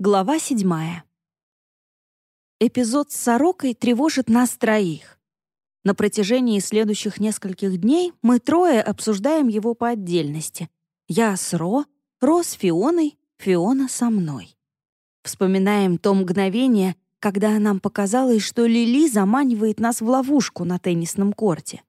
Глава седьмая. Эпизод с сорокой тревожит нас троих. На протяжении следующих нескольких дней мы трое обсуждаем его по отдельности. Я с Ро, Ро с Фионой, Фиона со мной. Вспоминаем то мгновение, когда нам показалось, что Лили заманивает нас в ловушку на теннисном корте.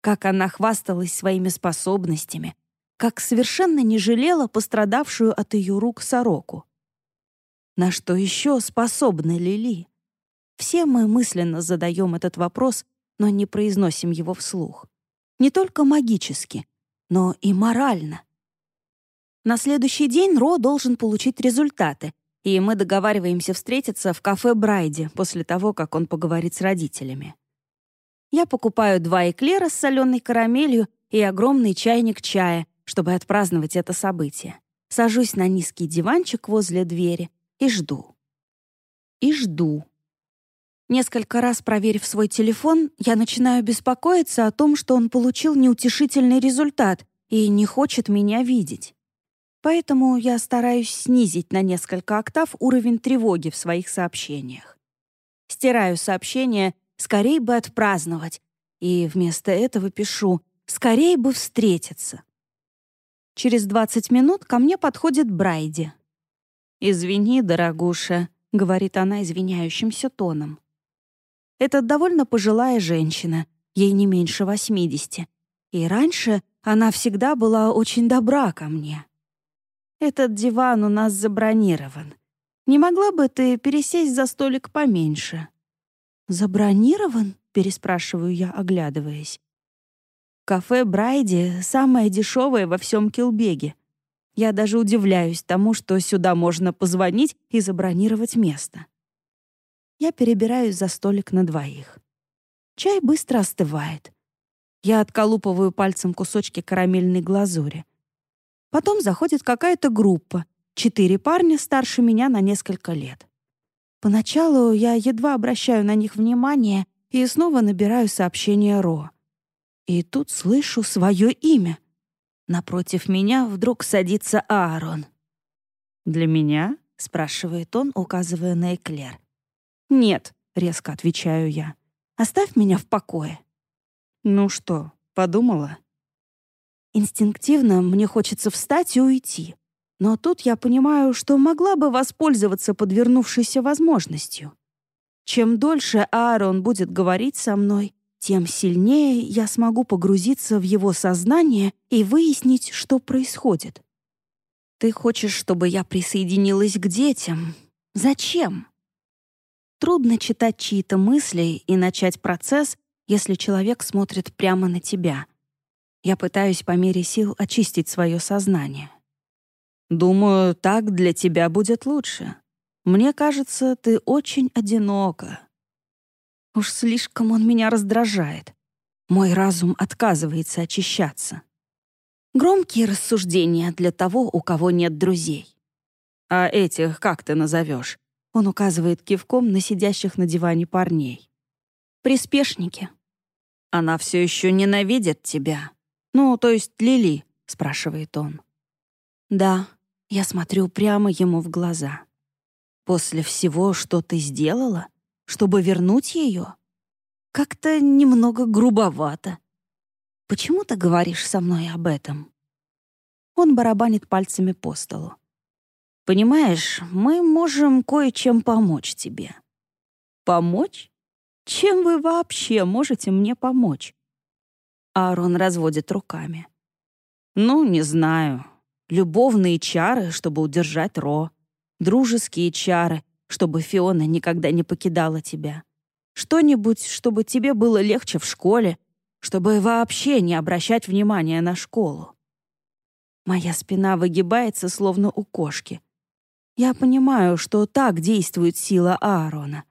Как она хвасталась своими способностями, как совершенно не жалела пострадавшую от ее рук сороку. На что еще способны Лили? Все мы мысленно задаем этот вопрос, но не произносим его вслух. Не только магически, но и морально. На следующий день Ро должен получить результаты, и мы договариваемся встретиться в кафе Брайди после того, как он поговорит с родителями. Я покупаю два эклера с соленой карамелью и огромный чайник чая, чтобы отпраздновать это событие. Сажусь на низкий диванчик возле двери и жду. И жду. Несколько раз проверив свой телефон, я начинаю беспокоиться о том, что он получил неутешительный результат и не хочет меня видеть. Поэтому я стараюсь снизить на несколько октав уровень тревоги в своих сообщениях. Стираю сообщение «скорей бы отпраздновать» и вместо этого пишу «скорей бы встретиться». Через 20 минут ко мне подходит Брайди. «Извини, дорогуша», — говорит она извиняющимся тоном. Это довольно пожилая женщина, ей не меньше 80. И раньше она всегда была очень добра ко мне. «Этот диван у нас забронирован. Не могла бы ты пересесть за столик поменьше?» «Забронирован?» — переспрашиваю я, оглядываясь. Кафе Брайди самое дешевое во всем Килбеге. Я даже удивляюсь тому, что сюда можно позвонить и забронировать место. Я перебираюсь за столик на двоих. Чай быстро остывает. Я отколупываю пальцем кусочки карамельной глазури. Потом заходит какая-то группа, четыре парня старше меня на несколько лет. Поначалу я едва обращаю на них внимание и снова набираю сообщение Ро. И тут слышу свое имя — Напротив меня вдруг садится Аарон. «Для меня?» — спрашивает он, указывая на эклер. «Нет», — резко отвечаю я. «Оставь меня в покое». «Ну что, подумала?» Инстинктивно мне хочется встать и уйти. Но тут я понимаю, что могла бы воспользоваться подвернувшейся возможностью. Чем дольше Аарон будет говорить со мной, тем сильнее я смогу погрузиться в его сознание и выяснить, что происходит. Ты хочешь, чтобы я присоединилась к детям? Зачем? Трудно читать чьи-то мысли и начать процесс, если человек смотрит прямо на тебя. Я пытаюсь по мере сил очистить свое сознание. Думаю, так для тебя будет лучше. Мне кажется, ты очень одинока. Уж слишком он меня раздражает. Мой разум отказывается очищаться. Громкие рассуждения для того, у кого нет друзей. «А этих как ты назовешь?» Он указывает кивком на сидящих на диване парней. «Приспешники». «Она все еще ненавидит тебя?» «Ну, то есть Лили?» — спрашивает он. «Да», — я смотрю прямо ему в глаза. «После всего, что ты сделала, чтобы вернуть ее? Как-то немного грубовато. Почему ты говоришь со мной об этом? Он барабанит пальцами по столу. Понимаешь, мы можем кое-чем помочь тебе. Помочь? Чем вы вообще можете мне помочь? Аарон разводит руками. Ну, не знаю. Любовные чары, чтобы удержать Ро. Дружеские чары, чтобы Фиона никогда не покидала тебя. Что-нибудь, чтобы тебе было легче в школе, чтобы вообще не обращать внимания на школу. Моя спина выгибается, словно у кошки. Я понимаю, что так действует сила Аарона.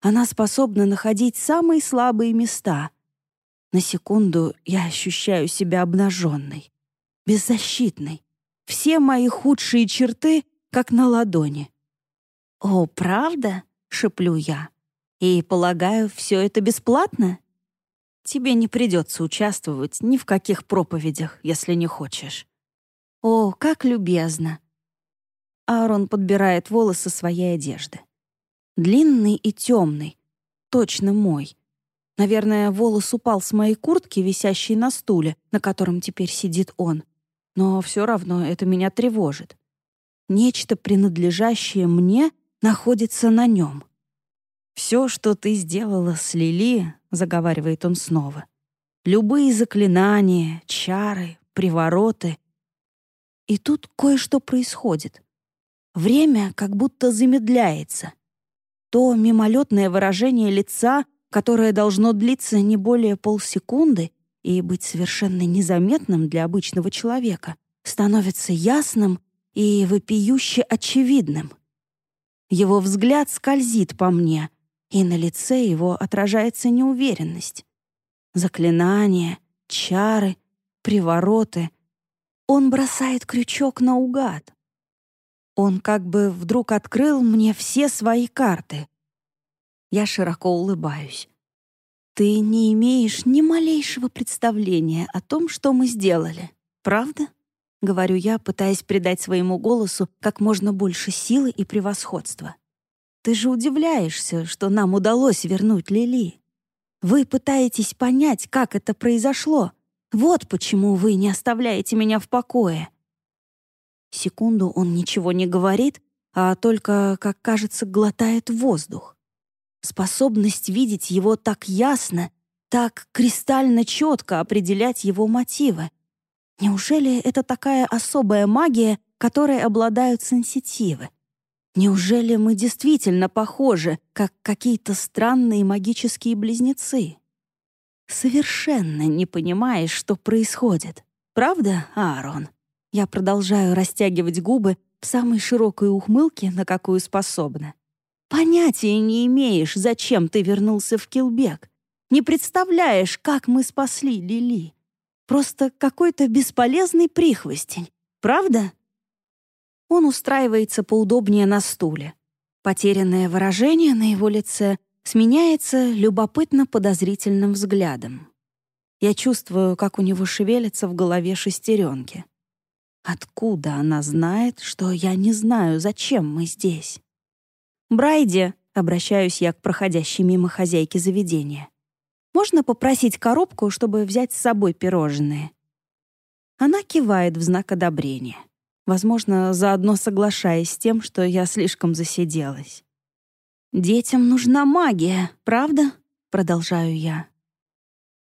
Она способна находить самые слабые места. На секунду я ощущаю себя обнаженной, беззащитной. Все мои худшие черты как на ладони. «О, правда?» — шеплю я. «И, полагаю, все это бесплатно?» «Тебе не придется участвовать ни в каких проповедях, если не хочешь». «О, как любезно!» Аарон подбирает волосы своей одежды. Длинный и темный. Точно мой. Наверное, волос упал с моей куртки, висящей на стуле, на котором теперь сидит он. Но все равно это меня тревожит. Нечто, принадлежащее мне, находится на нем. «Все, что ты сделала с Лили», — заговаривает он снова, «любые заклинания, чары, привороты». И тут кое-что происходит. Время как будто замедляется. То мимолетное выражение лица, которое должно длиться не более полсекунды и быть совершенно незаметным для обычного человека, становится ясным и вопиюще очевидным. Его взгляд скользит по мне, и на лице его отражается неуверенность. Заклинания, чары, привороты. Он бросает крючок наугад. Он как бы вдруг открыл мне все свои карты. Я широко улыбаюсь. Ты не имеешь ни малейшего представления о том, что мы сделали, правда? Говорю я, пытаясь придать своему голосу как можно больше силы и превосходства. Ты же удивляешься, что нам удалось вернуть Лили. Вы пытаетесь понять, как это произошло. Вот почему вы не оставляете меня в покое. Секунду он ничего не говорит, а только, как кажется, глотает воздух. Способность видеть его так ясно, так кристально четко определять его мотивы. Неужели это такая особая магия, которой обладают сенситивы? Неужели мы действительно похожи, как какие-то странные магические близнецы? Совершенно не понимаешь, что происходит. Правда, Аарон? Я продолжаю растягивать губы в самой широкой ухмылке, на какую способна. Понятия не имеешь, зачем ты вернулся в Килбек. Не представляешь, как мы спасли Лили. Просто какой-то бесполезный прихвостень. Правда? Он устраивается поудобнее на стуле. Потерянное выражение на его лице сменяется любопытно-подозрительным взглядом. Я чувствую, как у него шевелятся в голове шестеренки. Откуда она знает, что я не знаю, зачем мы здесь? «Брайди», — обращаюсь я к проходящей мимо хозяйке заведения, «можно попросить коробку, чтобы взять с собой пирожные?» Она кивает в знак одобрения, возможно, заодно соглашаясь с тем, что я слишком засиделась. «Детям нужна магия, правда?» — продолжаю я.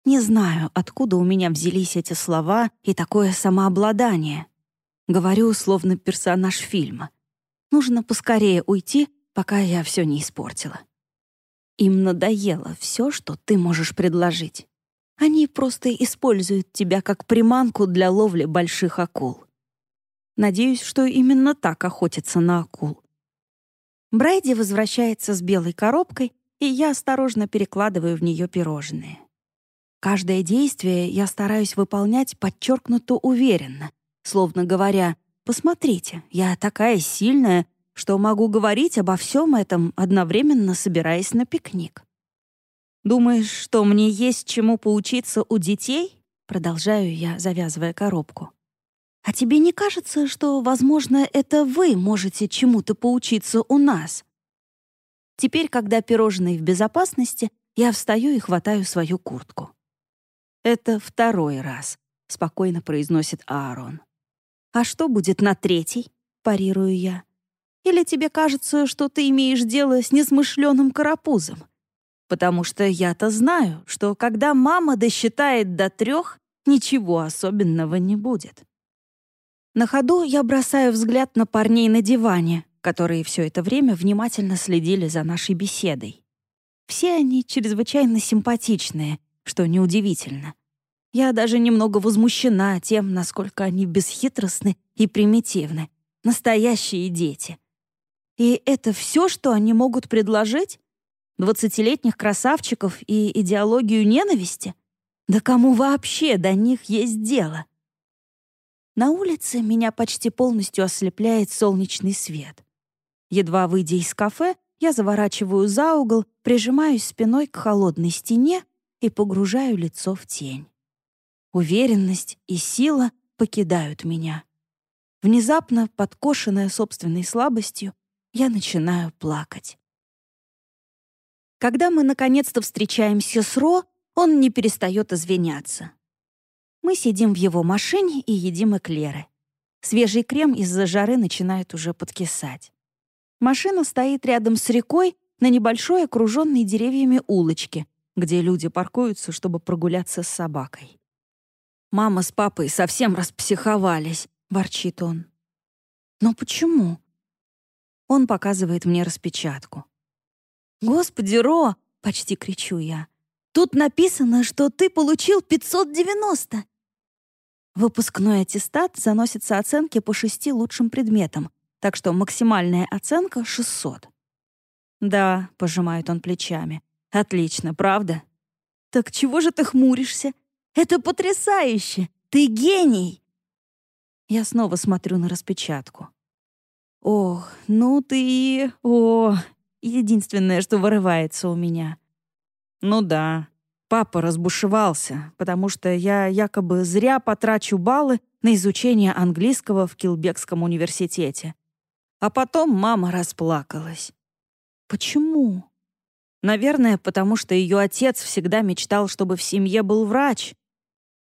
Не знаю, откуда у меня взялись эти слова и такое самообладание. Говорю, словно персонаж фильма. Нужно поскорее уйти, пока я все не испортила. Им надоело все, что ты можешь предложить. Они просто используют тебя как приманку для ловли больших акул. Надеюсь, что именно так охотятся на акул. Брайди возвращается с белой коробкой, и я осторожно перекладываю в нее пирожные. Каждое действие я стараюсь выполнять подчеркнуто уверенно — словно говоря, «Посмотрите, я такая сильная, что могу говорить обо всем этом, одновременно собираясь на пикник». «Думаешь, что мне есть чему поучиться у детей?» Продолжаю я, завязывая коробку. «А тебе не кажется, что, возможно, это вы можете чему-то поучиться у нас?» Теперь, когда пирожные в безопасности, я встаю и хватаю свою куртку. «Это второй раз», — спокойно произносит Аарон. «А что будет на третий?» — парирую я. «Или тебе кажется, что ты имеешь дело с несмышленым карапузом? Потому что я-то знаю, что когда мама досчитает до трех, ничего особенного не будет». На ходу я бросаю взгляд на парней на диване, которые все это время внимательно следили за нашей беседой. Все они чрезвычайно симпатичные, что неудивительно. Я даже немного возмущена тем, насколько они бесхитростны и примитивны. Настоящие дети. И это все, что они могут предложить? Двадцатилетних красавчиков и идеологию ненависти? Да кому вообще до них есть дело? На улице меня почти полностью ослепляет солнечный свет. Едва выйдя из кафе, я заворачиваю за угол, прижимаюсь спиной к холодной стене и погружаю лицо в тень. Уверенность и сила покидают меня. Внезапно, подкошенная собственной слабостью, я начинаю плакать. Когда мы наконец-то встречаемся с Ро, он не перестает извиняться. Мы сидим в его машине и едим эклеры. Свежий крем из-за жары начинает уже подкисать. Машина стоит рядом с рекой на небольшой окруженной деревьями улочке, где люди паркуются, чтобы прогуляться с собакой. «Мама с папой совсем распсиховались», — ворчит он. «Но почему?» Он показывает мне распечатку. «Господи, Ро!» — почти кричу я. «Тут написано, что ты получил 590!» Выпускной аттестат заносится оценки по шести лучшим предметам, так что максимальная оценка — 600. «Да», — пожимает он плечами, — «отлично, правда?» «Так чего же ты хмуришься? Это потрясающе! Ты гений!» Я снова смотрю на распечатку. «Ох, ну ты... О, единственное, что вырывается у меня». «Ну да, папа разбушевался, потому что я якобы зря потрачу баллы на изучение английского в Килбекском университете. А потом мама расплакалась. Почему? Наверное, потому что ее отец всегда мечтал, чтобы в семье был врач.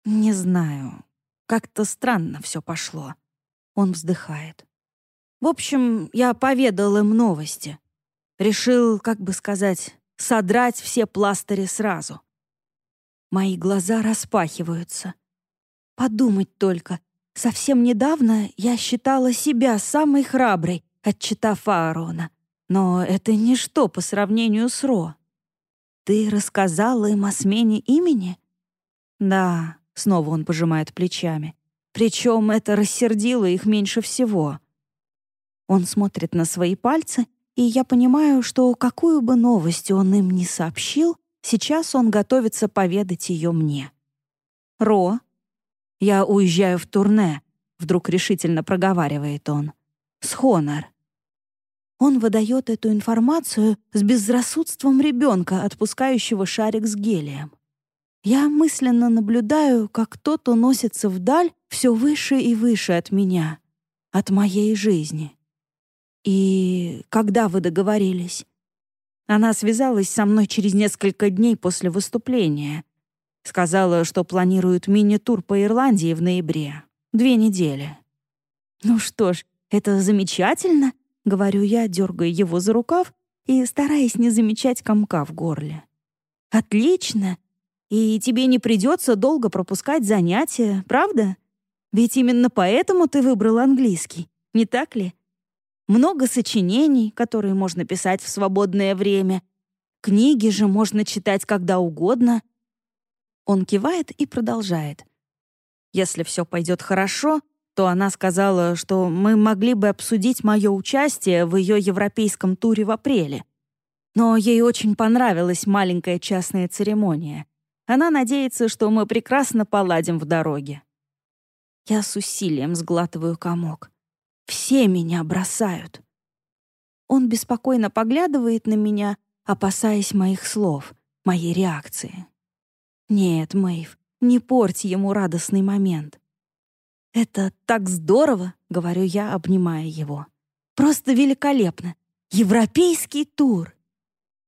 Не знаю. Как-то странно все пошло. Он вздыхает. В общем, я поведал им новости. Решил, как бы сказать, содрать все пластыри сразу. Мои глаза распахиваются. Подумать только. Совсем недавно я считала себя самой храброй, отчитав Аарона. Но это ничто по сравнению с Ро. Ты рассказала им о смене имени? Да, снова он пожимает плечами. Причем это рассердило их меньше всего. Он смотрит на свои пальцы, и я понимаю, что какую бы новость он им не сообщил, Сейчас он готовится поведать ее мне. «Ро, я уезжаю в турне», — вдруг решительно проговаривает он. «С Хонор». Он выдает эту информацию с безрассудством ребенка, отпускающего шарик с гелием. Я мысленно наблюдаю, как тот уносится вдаль все выше и выше от меня, от моей жизни. «И когда вы договорились?» Она связалась со мной через несколько дней после выступления. Сказала, что планирует мини-тур по Ирландии в ноябре. Две недели. «Ну что ж, это замечательно», — говорю я, дергая его за рукав и стараясь не замечать комка в горле. «Отлично! И тебе не придется долго пропускать занятия, правда? Ведь именно поэтому ты выбрал английский, не так ли?» Много сочинений, которые можно писать в свободное время. Книги же можно читать когда угодно. Он кивает и продолжает. Если все пойдет хорошо, то она сказала, что мы могли бы обсудить мое участие в ее европейском туре в апреле. Но ей очень понравилась маленькая частная церемония. Она надеется, что мы прекрасно поладим в дороге. Я с усилием сглатываю комок. Все меня бросают. Он беспокойно поглядывает на меня, опасаясь моих слов, моей реакции. Нет, Мэйв, не порть ему радостный момент. «Это так здорово!» — говорю я, обнимая его. «Просто великолепно! Европейский тур!»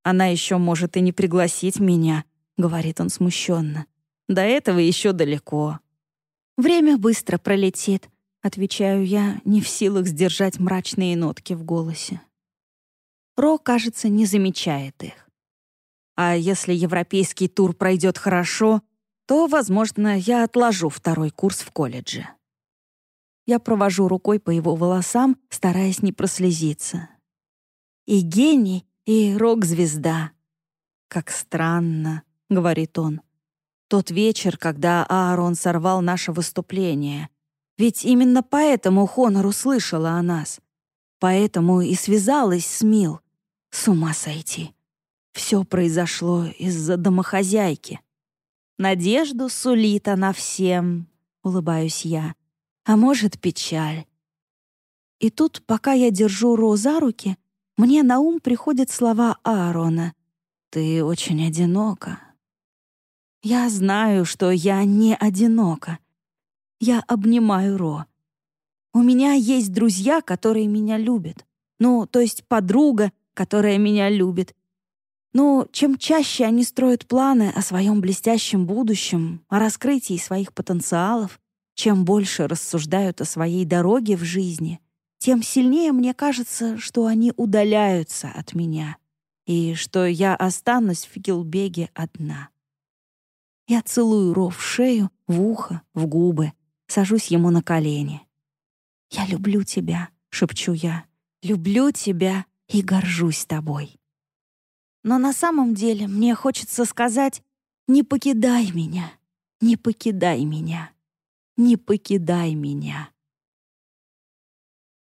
«Она еще может и не пригласить меня», — говорит он смущенно. «До этого еще далеко». Время быстро пролетит, Отвечаю я, не в силах сдержать мрачные нотки в голосе. Ро, кажется, не замечает их. А если европейский тур пройдет хорошо, то, возможно, я отложу второй курс в колледже. Я провожу рукой по его волосам, стараясь не прослезиться. И гений, и рок-звезда. «Как странно», — говорит он. «Тот вечер, когда Аарон сорвал наше выступление, ведь именно поэтому Хонор услышала о нас. Поэтому и связалась с Мил. С ума сойти. Все произошло из-за домохозяйки. Надежду сулит она всем, улыбаюсь я. А может, печаль. И тут, пока я держу Ро за руки, мне на ум приходят слова Аарона. «Ты очень одинока». Я знаю, что я не одинока. Я обнимаю Ро. У меня есть друзья, которые меня любят. Ну, то есть подруга, которая меня любит. Но чем чаще они строят планы о своем блестящем будущем, о раскрытии своих потенциалов, чем больше рассуждают о своей дороге в жизни, тем сильнее мне кажется, что они удаляются от меня и что я останусь в Фигелбеге одна. Я целую Ро в шею, в ухо, в губы, сажусь ему на колени. «Я люблю тебя», — шепчу я, — «люблю тебя и горжусь тобой». Но на самом деле мне хочется сказать «Не покидай меня, не покидай меня, не покидай меня».